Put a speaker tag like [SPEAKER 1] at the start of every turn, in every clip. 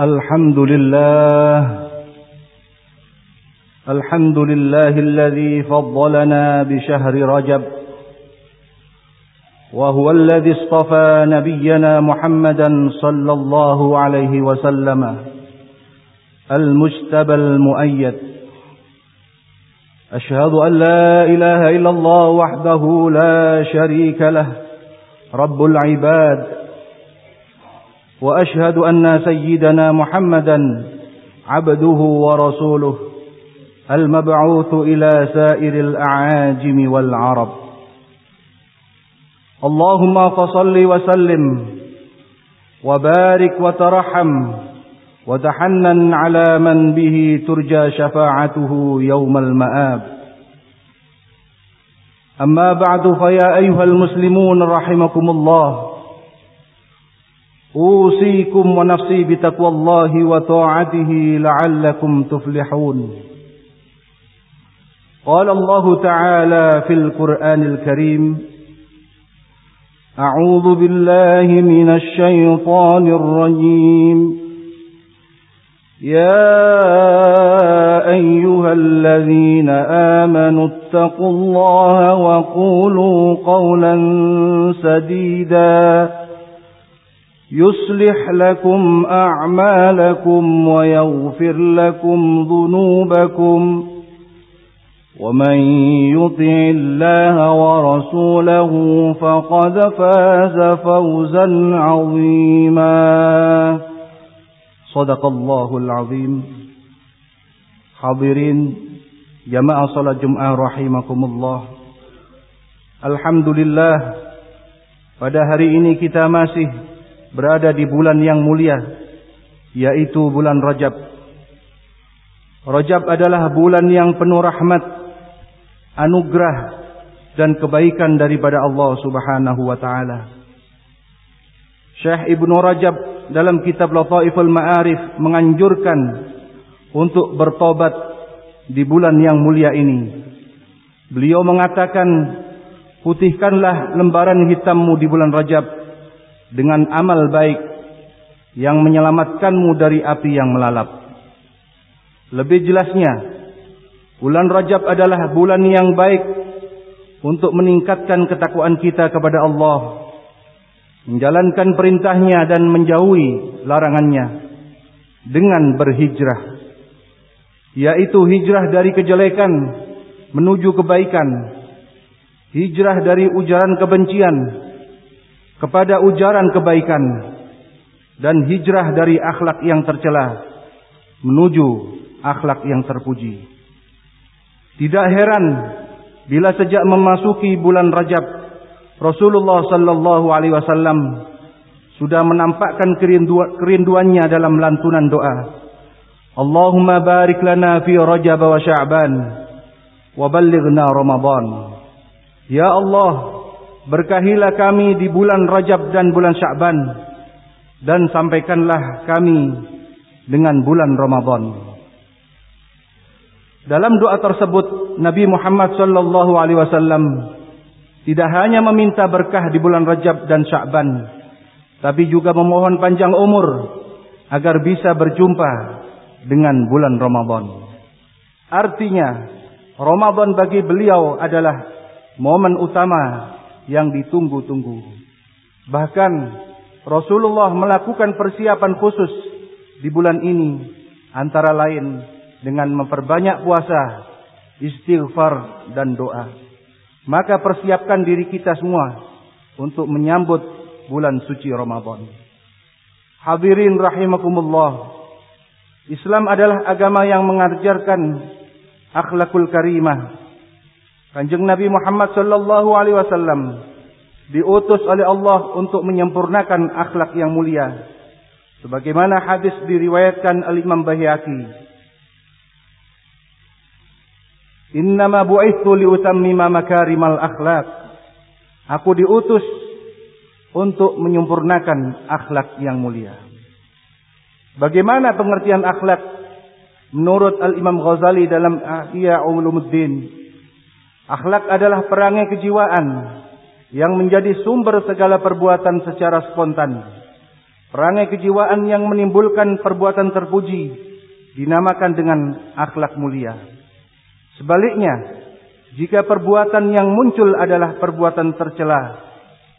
[SPEAKER 1] الحمد لله. الحمد لله الذي فضلنا بشهر رجب. وهو الذي اصطفى نبينا محمدا صلى الله عليه وسلم. المجتبى المؤيد. أشهد أن لا إله إلا الله وحده لا شريك له. رب العباد. وأشهد أن سيدنا محمدا عبده ورسوله المبعوث إلى سائر الأعاجم والعرب. اللهم فصل وسلم وبارك وترحم وتحنن على من به ترجى شفاعته يوم المآب. أما بعد فيا أيها المسلمون رحمكم الله. أوصيكم ونفسي بتقوى الله وطاعته لعلكم تفلحون. قال الله تعالى في القرآن الكريم أعوذ بالله من الشيطان الرجيم. يا أيها الذين آمنوا اتقوا الله وقولوا قولا سديدا. يصلح لكم أعمالكم ويغفر لكم ذنوبكم ومن يطع الله ورسوله فقد فاز فوزا عظيما. صدق الله العظيم. حاضرين. جماعة صلاة جمعة رحمكم الله. Alhamdulillah pada hari ini kita masih berada di bulan yang mulia yaitu bulan Rajab. Rajab adalah bulan yang penuh rahmat, anugerah dan kebaikan daripada Allah Subhanahu wa taala. Syekh Ibnu Rajab dalam kitab Lataiful Ma'arif menganjurkan untuk bertobat di bulan yang mulia ini. Beliau mengatakan, putihkanlah lembaran hitammu di bulan Rajab dengan amal baik yang menyelamatkanmu dari api yang melalap. Lebih jelasnya, bulan Rajab adalah bulan yang baik untuk meningkatkan ketakwaan kita kepada Allah, menjalankan perintahnya dan menjauhi larangannya dengan berhijrah, yaitu hijrah dari kejelekan menuju kebaikan, hijrah dari ujaran kebencian kepada ujaran kebaikan, dan hijrah dari akhlak yang tercela menuju akhlak yang terpuji. Tidak heran bila sejak memasuki bulan Rajab Rasulullah sallallahu alaihi wasallam sudah menampakkan kerinduannya dalam lantunan doa. Allahumma barik lana fi Rajab wa Sya'ban wa ballighna Ramadan. Ya Allah, berkahilah kami di bulan Rajab dan bulan Sya'ban dan sampaikanlah kami dengan bulan Ramadan. Dalam doa tersebut Nabi Muhammad sallallahu alaihi wasallam tidak hanya meminta berkah di bulan Rajab dan Sya'ban, tapi juga memohon panjang umur agar bisa berjumpa dengan bulan Ramadan. Artinya, Ramadan bagi beliau adalah momen utama yang ditunggu-tunggu. Bahkan Rasulullah melakukan persiapan khusus di bulan ini antara lain dengan memperbanyak puasa, istighfar dan doa. Maka persiapkan diri kita semua untuk menyambut bulan suci Ramadan. Hadirin rahimakumullah. Islam adalah agama yang mengajarkan akhlakul karimah. Kanjeng Nabi Muhammad sallallahu alaihi wasallam diutus oleh Allah untuk menyempurnakan akhlak yang mulia. Sebagaimana hadis diriwayatkan Al-Imam Baihaqi Innama bu'ithu liutammima makarimal akhlak. Aku diutus untuk menyempurnakan akhlak yang mulia. Bagaimana pengertian akhlak menurut Al-Imam Ghazali dalam Ihya Ulumuddin? Akhlak adalah perangai kejiwaan yang menjadi sumber segala perbuatan secara spontan Perangai kejiwaan yang menimbulkan perbuatan terpuji dinamakan dengan akhlak mulia. Sebaliknya, jika perbuatan yang muncul adalah perbuatan tercela,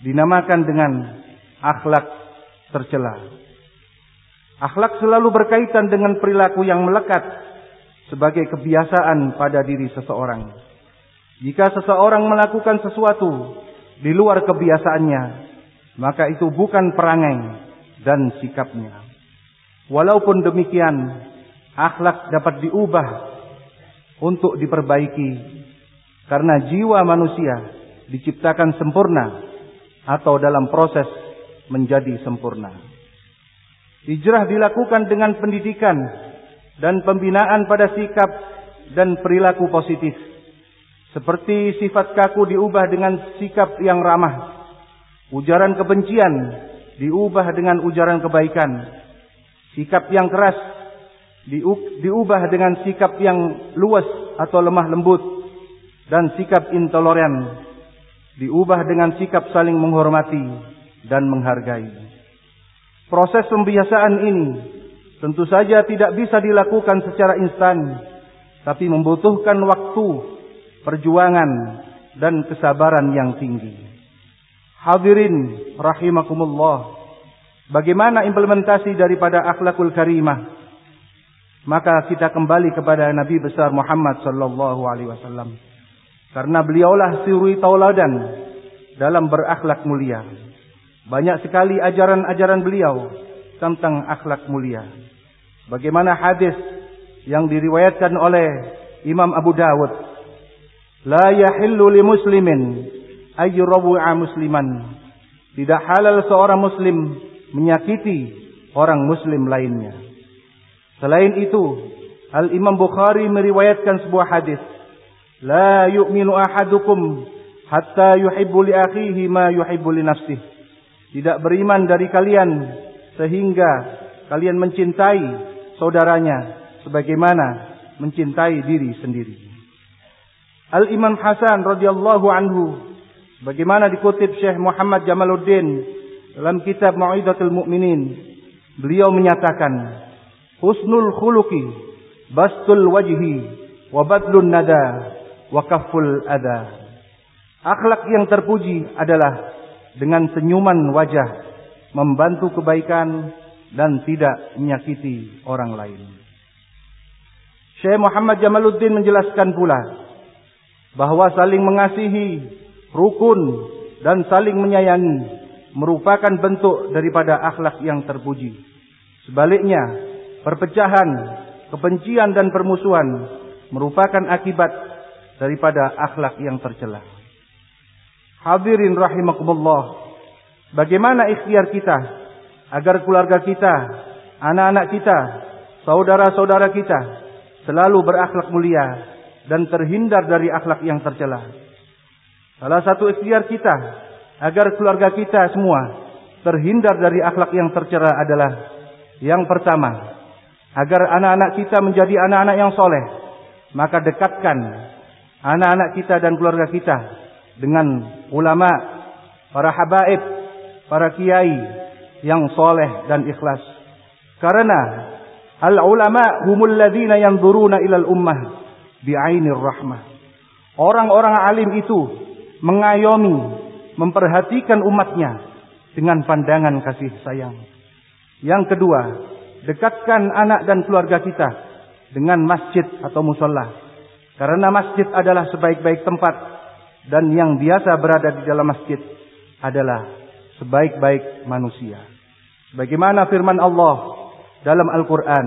[SPEAKER 1] dinamakan dengan akhlak tercela. Akhlak selalu berkaitan dengan perilaku yang melekat sebagai kebiasaan pada diri seseorang. Jika seseorang melakukan sesuatu di luar kebiasaannya, maka itu bukan perangai dan sikapnya. Walaupun demikian, akhlak dapat diubah untuk diperbaiki karena jiwa manusia diciptakan sempurna atau dalam proses menjadi sempurna. Hijrah dilakukan dengan pendidikan dan pembinaan pada sikap dan perilaku positif. Seperti sifat kaku diubah dengan sikap yang ramah. Ujaran kebencian diubah dengan ujaran kebaikan. Sikap yang keras diubah dengan sikap yang luas atau lemah lembut. Dan sikap intoleran diubah dengan sikap saling menghormati dan menghargai. Proses pembiasaan ini tentu saja tidak bisa dilakukan secara instan, tapi membutuhkan waktu, perjuangan, dan kesabaran yang tinggi. Hadirin rahimakumullah. Bagaimana implementasi daripada akhlakul karimah? Maka kita kembali kepada Nabi besar Muhammad sallallahu alaihi wasallam. Karena beliaulah suri tauladan dalam berakhlak mulia. Banyak sekali ajaran-ajaran beliau tentang akhlak mulia. Bagaimana hadis yang diriwayatkan oleh Imam Abu Dawud. La yahillu li muslimin ayyurabu'a musliman. Tidak halal seorang muslim menyakiti orang muslim lainnya. Selain itu, Al-Imam Bukhari meriwayatkan sebuah hadis. La yu'minu ahadukum hatta yuhibbu li akhihi ma yuhibbu li nafsihi tidak beriman dari kalian sehingga kalian mencintai saudaranya sebagaimana mencintai diri sendiri. Al Imam Hasan radhiyallahu anhu bagaimana dikutip Syekh Muhammad Jamaluddin dalam kitab Mau'idatul Mukminin beliau menyatakan husnul khuluqi bastul wajhi wa badlun nada wa kafful ada. Akhlak yang terpuji adalah dengan senyuman wajah membantu kebaikan dan tidak menyakiti orang lain. Syekh Muhammad Jamaluddin menjelaskan pula bahwa saling mengasihi, rukun dan saling menyayangi merupakan bentuk daripada akhlak yang terpuji. Sebaliknya, perpecahan, kebencian dan permusuhan merupakan akibat daripada akhlak yang tercela. Hadirin rahimakumullah. Bagaimana ikhtiar kita agar keluarga kita, anak-anak kita, saudara-saudara kita selalu berakhlak mulia dan terhindar dari akhlak yang tercela. Salah satu ikhtiar kita agar keluarga kita semua terhindar dari akhlak yang tercela adalah yang pertama, agar anak-anak kita menjadi anak-anak yang soleh, maka dekatkan anak-anak kita dan keluarga kita dengan ulama, para habaib, para kiai yang soleh dan ikhlas. Karena al-ulama humul ladzina yanzuruna ilal ummah bi'ainir rahmah. Orang-orang alim itu mengayomi, memperhatikan umatnya dengan pandangan kasih sayang. Yang kedua, dekatkan anak dan keluarga kita dengan masjid atau musola. Karena masjid adalah sebaik-baik tempat dan yang biasa berada di dalam masjid adalah sebaik-baik manusia. Bagaimana firman Allah dalam Al-Quran.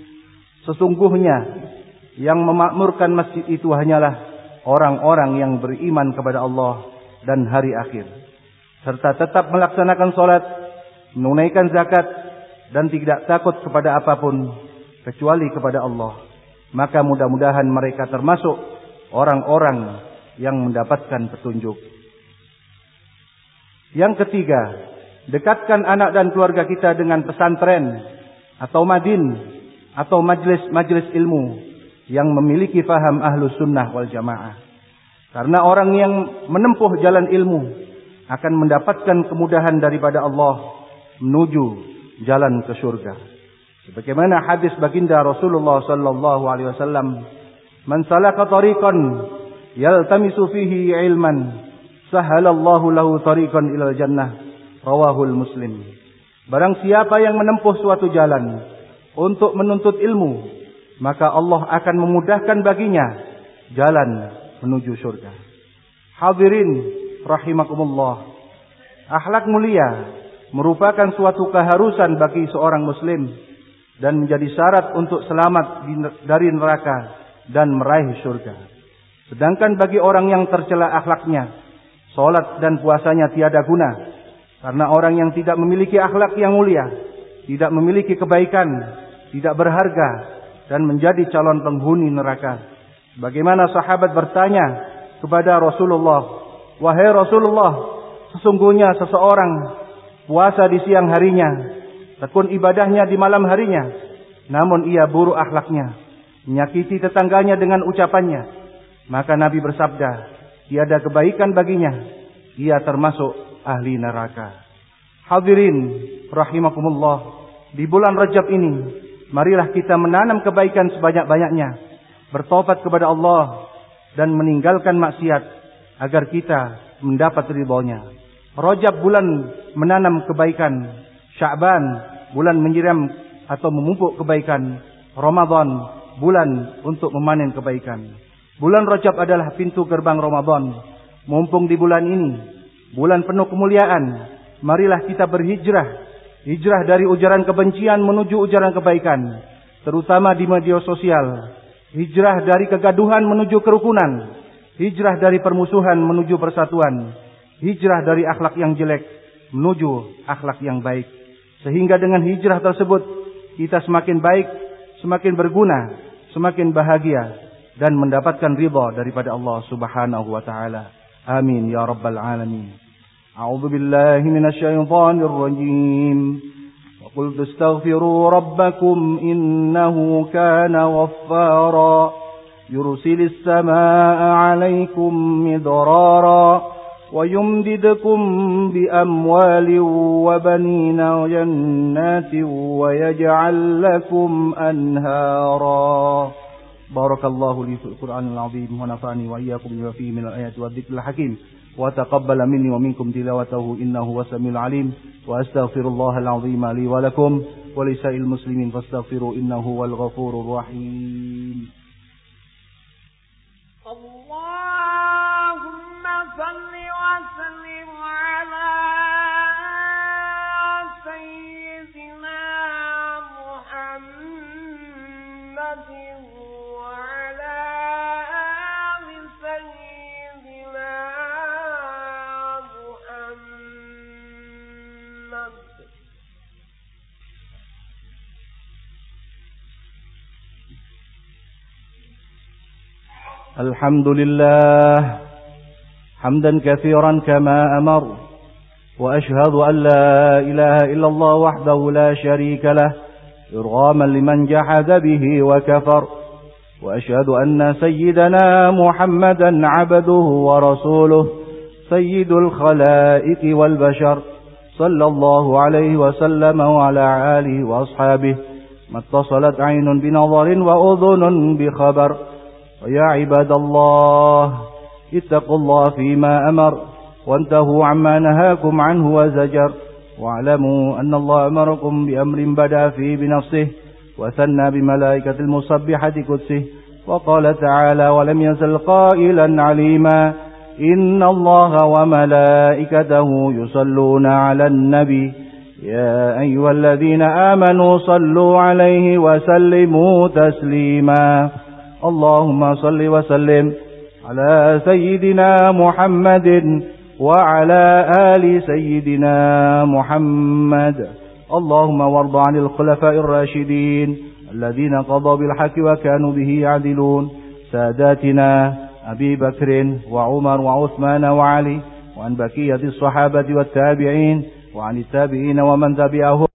[SPEAKER 1] Sesungguhnya yang memakmurkan masjid itu hanyalah orang-orang yang beriman kepada Allah dan hari akhir serta tetap melaksanakan salat menunaikan zakat dan tidak takut kepada apa pun kecuali kepada Allah. Maka mudah-mudahan mereka termasuk orang-orang yang mendapatkan petunjuk. Yang ketiga, dekatkan anak dan keluarga kita dengan pesantren atau madin atau majlis-majlis ilmu yang memiliki faham ahlu sunnah wal jamaah. Karena orang yang menempuh jalan ilmu akan mendapatkan kemudahan daripada Allah menuju jalan ke surga. Sebagaimana hadis baginda Rasulullah sallallahu alaihi wasallam, "Man salaka tariqan yaltamisu fihi ilman, sahalallahu lahu tariqan ilal jannah." Rawahul Muslim. Barang siapa yang menempuh suatu jalan untuk menuntut ilmu, maka Allah akan memudahkan baginya jalan menuju surga. Hadirin rahimakumullah. Akhlak mulia merupakan suatu keharusan bagi seorang muslim dan menjadi syarat untuk selamat dari neraka dan meraih surga. Sedangkan bagi orang yang tercela akhlaknya, salat dan puasanya tiada guna karena orang yang tidak memiliki akhlak yang mulia, tidak memiliki kebaikan, tidak berharga dan menjadi calon penghuni neraka. Bagaimana sahabat bertanya kepada Rasulullah, "Wahai Rasulullah, sesungguhnya seseorang puasa di siang harinya, tekun ibadahnya di malam harinya, namun ia buruk akhlaknya, menyakiti tetangganya dengan ucapannya. Maka Nabi bersabda, tiada kebaikan baginya, ia termasuk ahli neraka. Hadirin rahimakumullah, di bulan Rajab ini, marilah kita menanam kebaikan sebanyak-banyaknya, bertobat kepada Allah dan meninggalkan maksiat agar kita mendapat ridhonya. Rojab bulan menanam kebaikan. Sya'ban bulan menyiram atau memupuk kebaikan. Ramadan bulan untuk memanen kebaikan. Bulan Rajab adalah pintu gerbang Ramadan. Mumpung di bulan ini, bulan penuh kemuliaan, marilah kita berhijrah. Hijrah dari ujaran kebencian menuju ujaran kebaikan, terutama di media sosial. Hijrah dari kegaduhan menuju kerukunan. Hijrah dari permusuhan menuju persatuan hijrah dari akhlak yang jelek menuju akhlak yang baik. Sehingga dengan hijrah tersebut kita semakin baik, semakin berguna, semakin bahagia dan mendapatkan ridha daripada Allah Subhanahu wa taala. Amin ya rabbal alamin. A'udzu billahi minasyaitonir rajim. وقلت استغفروا ربكم إنه كان غفارا. يرسل السماء عليكم مدرارا ويمددكم بأموال وبنين وجنات ويجعل لكم أنهارا. بارك الله لي في القرآن العظيم ونفعني وإياكم بما فيه من الآيات والذكر الحكيم. وتقبل مني ومنكم تلاوته إنه هو السميع العليم وأستغفر الله العظيم لي ولكم ولسائر المسلمين فاستغفروا إنه هو الغفور الرحيم.
[SPEAKER 2] اللهم
[SPEAKER 1] الحمد لله. حمدا كثيرا كما أمر. وأشهد أن لا إله إلا الله وحده لا شريك له إرغاما لمن جحد به وكفر. وأشهد أن سيدنا محمدا عبده ورسوله سيد الخلائق والبشر. صلى الله عليه وسلم وعلى آله وأصحابه. ما اتصلت عين بنظر وأذن بخبر. ويا عباد الله اتقوا الله فيما أمر وانتهوا عما نهاكم عنه وزجر. واعلموا أن الله أمركم بأمر بدأ فيه بنفسه وثنى بملائكة المصبحة قدسه. وقال تعالى ولم يزل قائلا عليما إن الله وملائكته يصلون على النبي. يا أيها الذين آمنوا صلوا عليه وسلموا تسليما. اللهم صل وسلم على سيدنا محمد وعلى آل سيدنا محمد. اللهم وارض عن الخلفاء الراشدين الذين قضوا بالحق وكانوا به يعدلون. ساداتنا أبي بكر وعمر وعثمان وعلي وعن بكية الصحابة والتابعين وعن التابعين ومن تبعهم